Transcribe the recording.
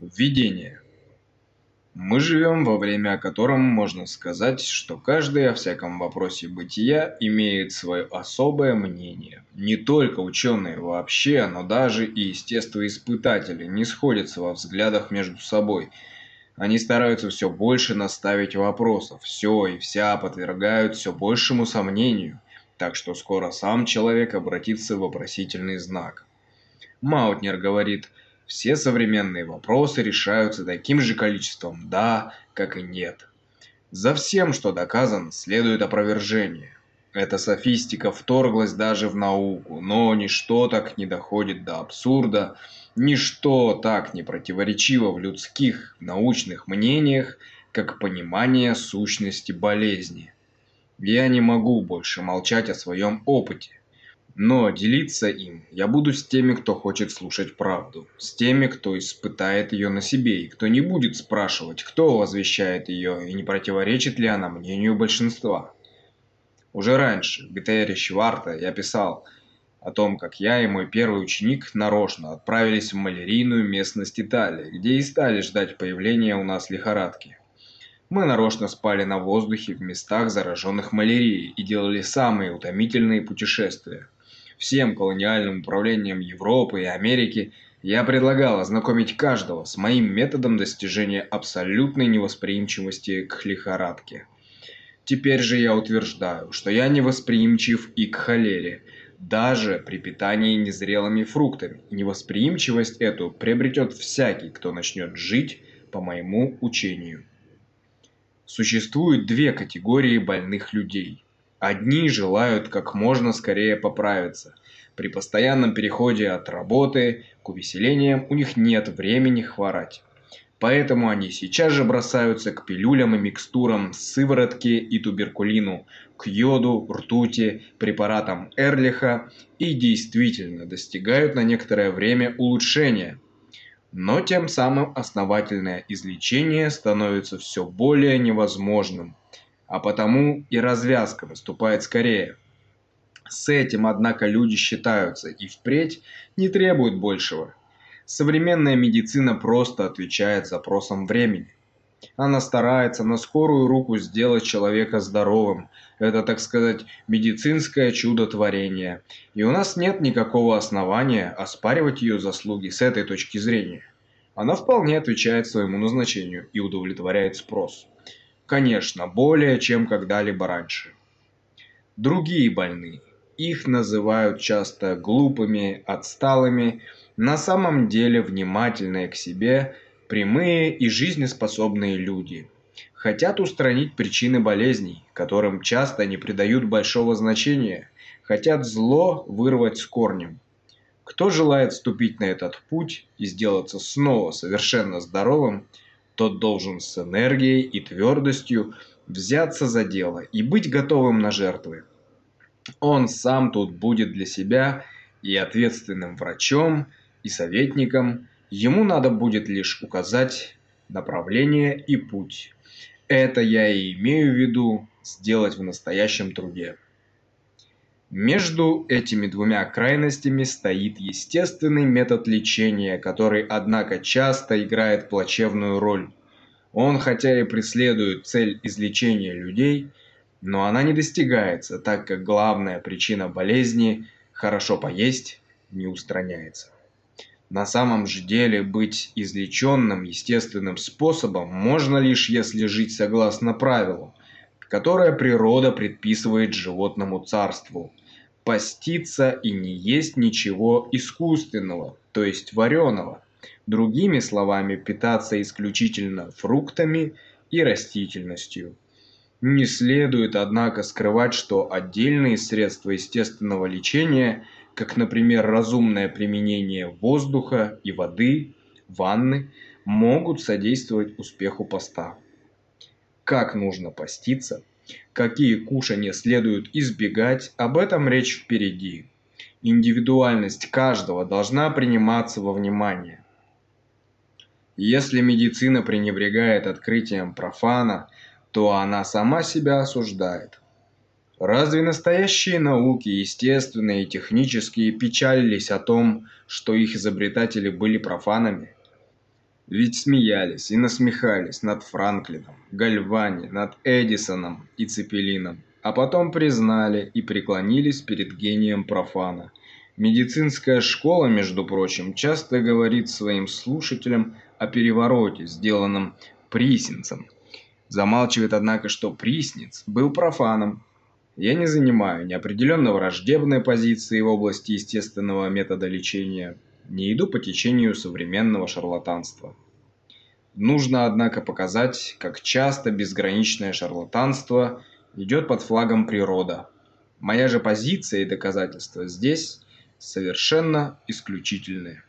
Введение. Мы живем во время, о котором можно сказать, что каждый о всяком вопросе бытия имеет свое особое мнение. Не только ученые вообще, но даже и естествоиспытатели не сходятся во взглядах между собой. Они стараются все больше наставить вопросов, все и вся подвергают все большему сомнению, так что скоро сам человек обратится в вопросительный знак. Маутнер говорит – все современные вопросы решаются таким же количеством «да», как и «нет». За всем, что доказано, следует опровержение. Эта софистика вторглась даже в науку, но ничто так не доходит до абсурда, ничто так не противоречиво в людских научных мнениях, как понимание сущности болезни. Я не могу больше молчать о своем опыте. Но делиться им я буду с теми, кто хочет слушать правду, с теми, кто испытает ее на себе, и кто не будет спрашивать, кто возвещает ее и не противоречит ли она мнению большинства. Уже раньше, в ГТР Шварта, я писал о том, как я и мой первый ученик нарочно отправились в малярийную местность Италии, где и стали ждать появления у нас лихорадки. Мы нарочно спали на воздухе в местах, зараженных малярией, и делали самые утомительные путешествия всем колониальным управлением Европы и Америки, я предлагал ознакомить каждого с моим методом достижения абсолютной невосприимчивости к лихорадке. Теперь же я утверждаю, что я невосприимчив и к холере, даже при питании незрелыми фруктами. Невосприимчивость эту приобретет всякий, кто начнет жить по моему учению. Существует две категории больных людей – Одни желают как можно скорее поправиться. При постоянном переходе от работы к увеселениям у них нет времени хворать. Поэтому они сейчас же бросаются к пилюлям и микстурам сыворотки и туберкулину, к йоду, ртути, препаратам Эрлиха и действительно достигают на некоторое время улучшения. Но тем самым основательное излечение становится все более невозможным а потому и развязка наступает скорее. С этим, однако, люди считаются и впредь не требуют большего. Современная медицина просто отвечает запросам времени. Она старается на скорую руку сделать человека здоровым. Это, так сказать, медицинское чудотворение. И у нас нет никакого основания оспаривать ее заслуги с этой точки зрения. Она вполне отвечает своему назначению и удовлетворяет спрос. Конечно, более чем когда-либо раньше. Другие больные. Их называют часто глупыми, отсталыми, на самом деле внимательные к себе, прямые и жизнеспособные люди. Хотят устранить причины болезней, которым часто не придают большого значения, хотят зло вырвать с корнем. Кто желает вступить на этот путь и сделаться снова совершенно здоровым – тот должен с энергией и твердостью взяться за дело и быть готовым на жертвы. Он сам тут будет для себя и ответственным врачом, и советником. Ему надо будет лишь указать направление и путь. Это я и имею в виду сделать в настоящем труде. Между этими двумя крайностями стоит естественный метод лечения, который, однако, часто играет плачевную роль. Он хотя и преследует цель излечения людей, но она не достигается, так как главная причина болезни – хорошо поесть – не устраняется. На самом же деле быть излеченным естественным способом можно лишь если жить согласно правилу, которое природа предписывает животному царству – поститься и не есть ничего искусственного, то есть вареного. Другими словами, питаться исключительно фруктами и растительностью. Не следует, однако, скрывать, что отдельные средства естественного лечения, как, например, разумное применение воздуха и воды, ванны, могут содействовать успеху поста. Как нужно поститься – Какие кушания следует избегать, об этом речь впереди. Индивидуальность каждого должна приниматься во внимание. Если медицина пренебрегает открытием профана, то она сама себя осуждает. Разве настоящие науки, естественные и технические, печалились о том, что их изобретатели были профанами? Ведь смеялись и насмехались над Франклином, Гальвани, над Эдисоном и Цепелином, а потом признали и преклонились перед гением профана. Медицинская школа, между прочим, часто говорит своим слушателям о перевороте, сделанном Присенцем. Замалчивает, однако, что Присниц был профаном. Я не занимаю неопределенно враждебной позиции в области естественного метода лечения, не иду по течению современного шарлатанства. Нужно, однако, показать, как часто безграничное шарлатанство идет под флагом природа. Моя же позиция и доказательства здесь совершенно исключительные.